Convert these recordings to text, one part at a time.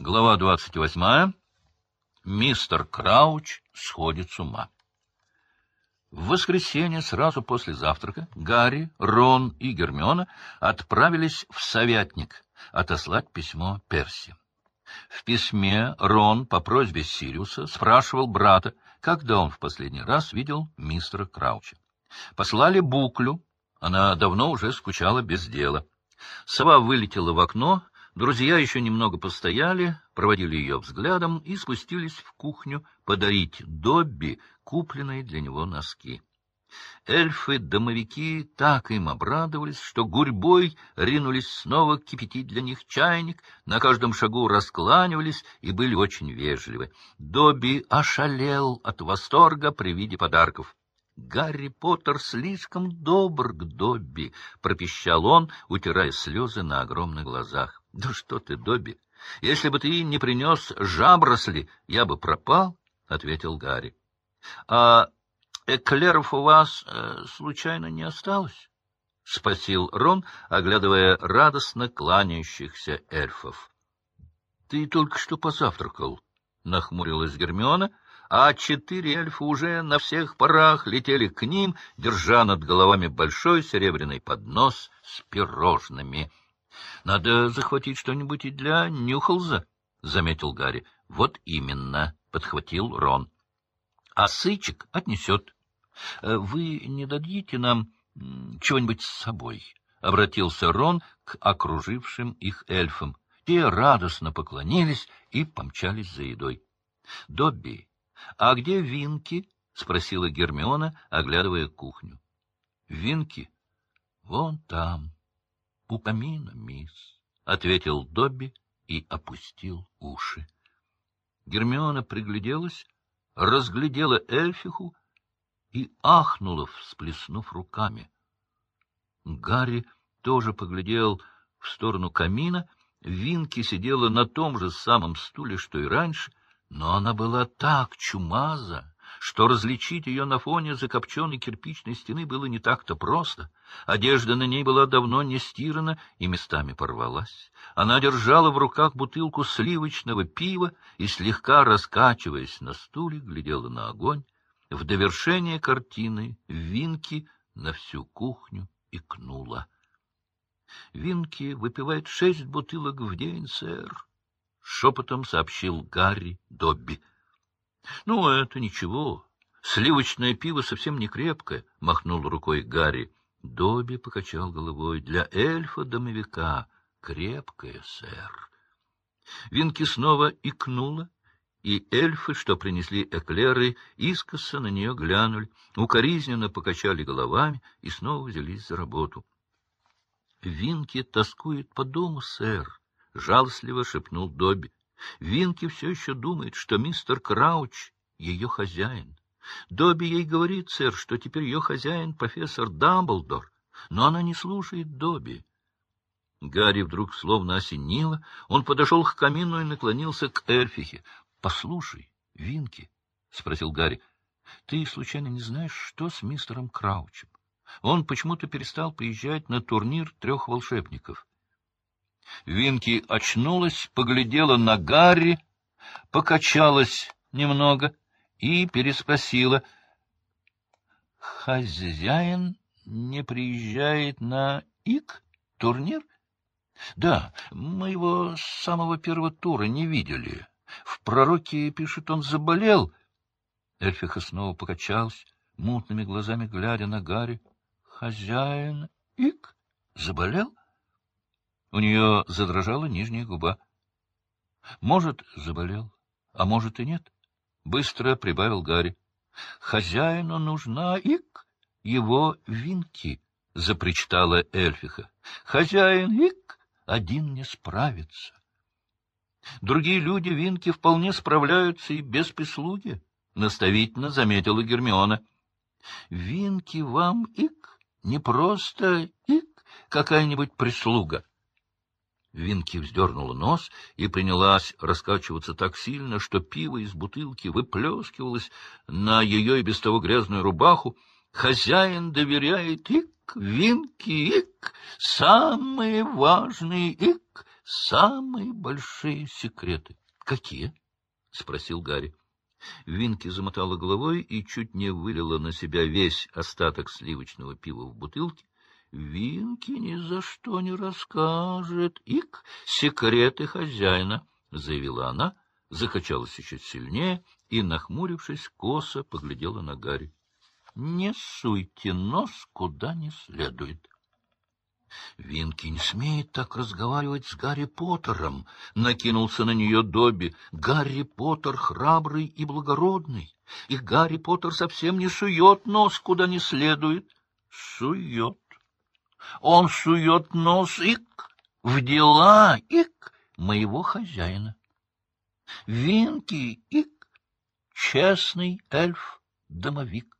Глава двадцать восьмая. Мистер Крауч сходит с ума. В воскресенье, сразу после завтрака, Гарри, Рон и Гермиона отправились в Советник отослать письмо Перси. В письме Рон по просьбе Сириуса спрашивал брата, когда он в последний раз видел мистера Крауча. Послали буклю, она давно уже скучала без дела. Сова вылетела в окно, Друзья еще немного постояли, проводили ее взглядом и спустились в кухню подарить Добби купленные для него носки. Эльфы-домовики так им обрадовались, что гурьбой ринулись снова кипятить для них чайник, на каждом шагу раскланивались и были очень вежливы. Добби ошалел от восторга при виде подарков. Гарри Поттер слишком добр к Добби, — пропищал он, утирая слезы на огромных глазах. — Да что ты, Добби, если бы ты не принес жабросли, я бы пропал, — ответил Гарри. — А эклеров у вас э, случайно не осталось? — спросил Рон, оглядывая радостно кланяющихся эльфов. — Ты только что позавтракал, — нахмурилась Гермиона, — а четыре эльфа уже на всех парах летели к ним, держа над головами большой серебряный поднос с пирожными. — Надо захватить что-нибудь и для Нюхалза, — заметил Гарри. — Вот именно, — подхватил Рон. — А Сычек отнесет. Э, — Вы не дадите нам чего-нибудь с собой? — обратился Рон к окружившим их эльфам. Те радостно поклонились и помчались за едой. — Добби, — А где Винки? — спросила Гермиона, оглядывая кухню. — Винки? — Вон там, у камина, мисс, — ответил Добби и опустил уши. Гермиона пригляделась, разглядела эльфиху и ахнула, всплеснув руками. Гарри тоже поглядел в сторону камина. Винки сидела на том же самом стуле, что и раньше — но она была так чумаза, что различить ее на фоне закопченной кирпичной стены было не так-то просто. Одежда на ней была давно не стирана и местами порвалась. Она держала в руках бутылку сливочного пива и, слегка раскачиваясь на стуле, глядела на огонь. В довершение картины Винки на всю кухню икнула. — Винки выпивает шесть бутылок в день, сэр, — шепотом сообщил Гарри Добби. — Ну, это ничего. Сливочное пиво совсем не крепкое, — махнул рукой Гарри. Добби покачал головой. — Для эльфа-домовика крепкое, сэр. Винки снова икнула, и эльфы, что принесли эклеры, искоса на нее глянули, укоризненно покачали головами и снова взялись за работу. — Винки тоскует по дому, сэр, — жалостливо шепнул Добби. Винки все еще думает, что мистер Крауч — ее хозяин. Добби ей говорит, сэр, что теперь ее хозяин профессор Дамблдор, но она не слушает Добби. Гарри вдруг словно осенило. Он подошел к камину и наклонился к Эльфихе. — Послушай, Винки, — спросил Гарри, — ты случайно не знаешь, что с мистером Краучем? Он почему-то перестал приезжать на турнир трех волшебников. Винки очнулась, поглядела на Гарри, покачалась немного и переспросила. — Хозяин не приезжает на ИК турнир? — Да, мы его с самого первого тура не видели. В пророке, пишет, он заболел. Эльфиха снова покачалась, мутными глазами глядя на Гарри. — Хозяин ИК заболел? — у нее задрожала нижняя губа. Может, заболел, а может и нет. Быстро прибавил Гарри. Хозяину нужна ик, его винки, — запричитала эльфиха. Хозяин ик один не справится. Другие люди винки вполне справляются и без прислуги, — наставительно заметила Гермиона. Винки вам ик, не просто ик, какая-нибудь прислуга. Винки вздернула нос и принялась раскачиваться так сильно, что пиво из бутылки выплескивалось на ее и без того грязную рубаху. Хозяин доверяет ик, Винки ик, самые важные ик, самые большие секреты. — Какие? — спросил Гарри. Винки замотала головой и чуть не вылила на себя весь остаток сливочного пива в бутылке. Винки ни за что не расскажет. Ик, секреты хозяина, — заявила она, закачалась еще сильнее и, нахмурившись, косо поглядела на Гарри. — Не суйте нос куда не следует. Винки не смеет так разговаривать с Гарри Поттером, — накинулся на нее Добби. Гарри Поттер храбрый и благородный, и Гарри Поттер совсем не сует нос куда не следует. Сует. Он сует нос ик в дела ик моего хозяина. Винки ик честный эльф-домовик.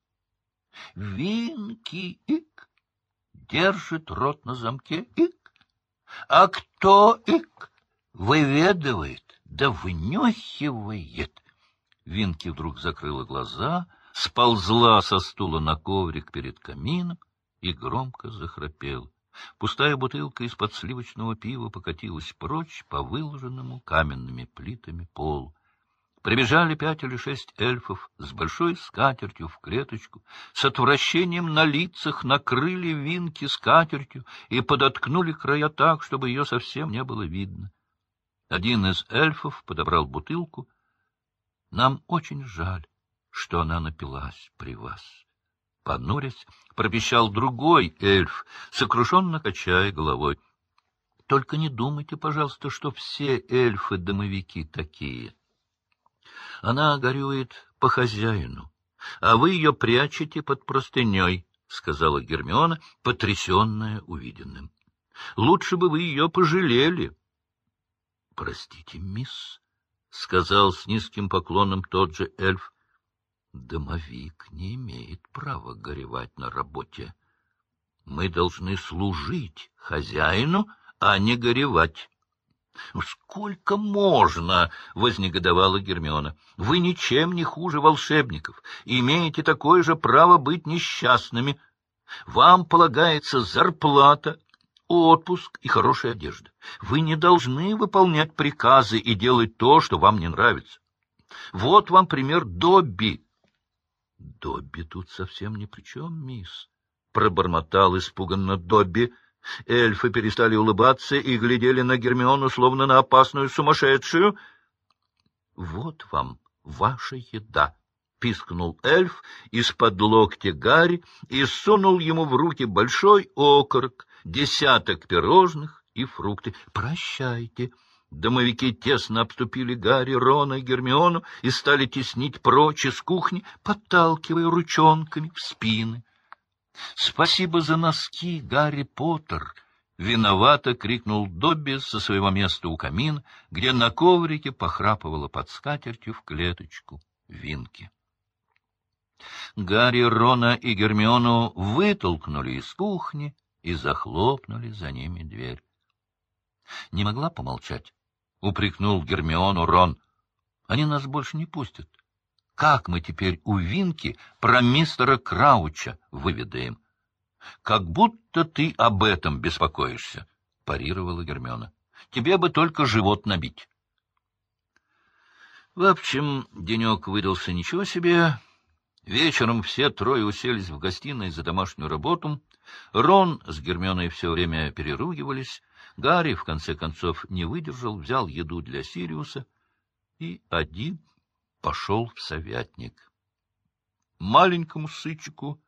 Винки ик держит рот на замке, ик. А кто, ик, выведывает, да внюхивает. Винки вдруг закрыла глаза, сползла со стула на коврик перед камином и громко захрапела. Пустая бутылка из-под сливочного пива покатилась прочь по выложенному каменными плитами полу. Прибежали пять или шесть эльфов с большой скатертью в клеточку, с отвращением на лицах накрыли винки скатертью и подоткнули края так, чтобы ее совсем не было видно. Один из эльфов подобрал бутылку. Нам очень жаль, что она напилась при вас. Понурясь, пропищал другой эльф, сокрушенно качая головой. — Только не думайте, пожалуйста, что все эльфы-домовики такие. Она горюет по хозяину, а вы ее прячете под простыней, — сказала Гермиона, потрясенная увиденным. — Лучше бы вы ее пожалели. — Простите, мисс, — сказал с низким поклоном тот же эльф, — домовик не имеет права горевать на работе. Мы должны служить хозяину, а не горевать. — Сколько можно? — вознегодовала Гермиона. — Вы ничем не хуже волшебников имеете такое же право быть несчастными. Вам полагается зарплата, отпуск и хорошая одежда. Вы не должны выполнять приказы и делать то, что вам не нравится. Вот вам пример Добби. — Добби тут совсем ни при чем, мисс, — пробормотал испуганно Добби. Эльфы перестали улыбаться и глядели на Гермиону, словно на опасную сумасшедшую. — Вот вам ваша еда! — пискнул эльф из-под локтя Гарри и сунул ему в руки большой окорок, десяток пирожных и фрукты. — Прощайте! Домовики тесно обступили Гарри, Рона и Гермиону и стали теснить прочь из кухни, подталкивая ручонками в спины. — Спасибо за носки, Гарри Поттер! — виновато крикнул Добби со своего места у камина, где на коврике похрапывала под скатертью в клеточку Винки. Гарри, Рона и Гермиону вытолкнули из кухни и захлопнули за ними дверь. — Не могла помолчать? — упрекнул Гермиону Рон. — Они нас больше не пустят. — как мы теперь у Винки про мистера Крауча выведаем? — Как будто ты об этом беспокоишься, — парировала Гермиона. — Тебе бы только живот набить. В общем, денек выдался ничего себе. Вечером все трое уселись в гостиной за домашнюю работу. Рон с Гермионой все время переругивались. Гарри, в конце концов, не выдержал, взял еду для Сириуса и один пошел в совятник. Маленькому сычику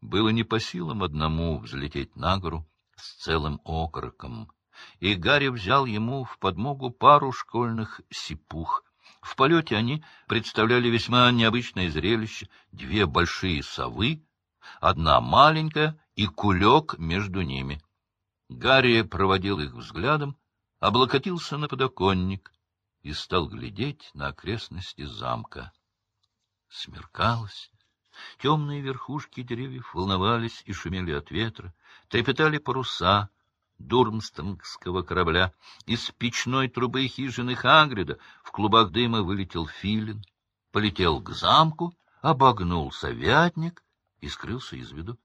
было не по силам одному взлететь на гору с целым окороком, и Гарри взял ему в подмогу пару школьных сипух. В полете они представляли весьма необычное зрелище — две большие совы, одна маленькая и кулек между ними. Гарри проводил их взглядом, облокотился на подоконник и стал глядеть на окрестности замка. Смеркалось. Темные верхушки деревьев волновались и шумели от ветра, трепетали паруса дурмстонского корабля. Из печной трубы хижины Хагрида в клубах дыма вылетел филин, полетел к замку, обогнул совятник и скрылся из виду.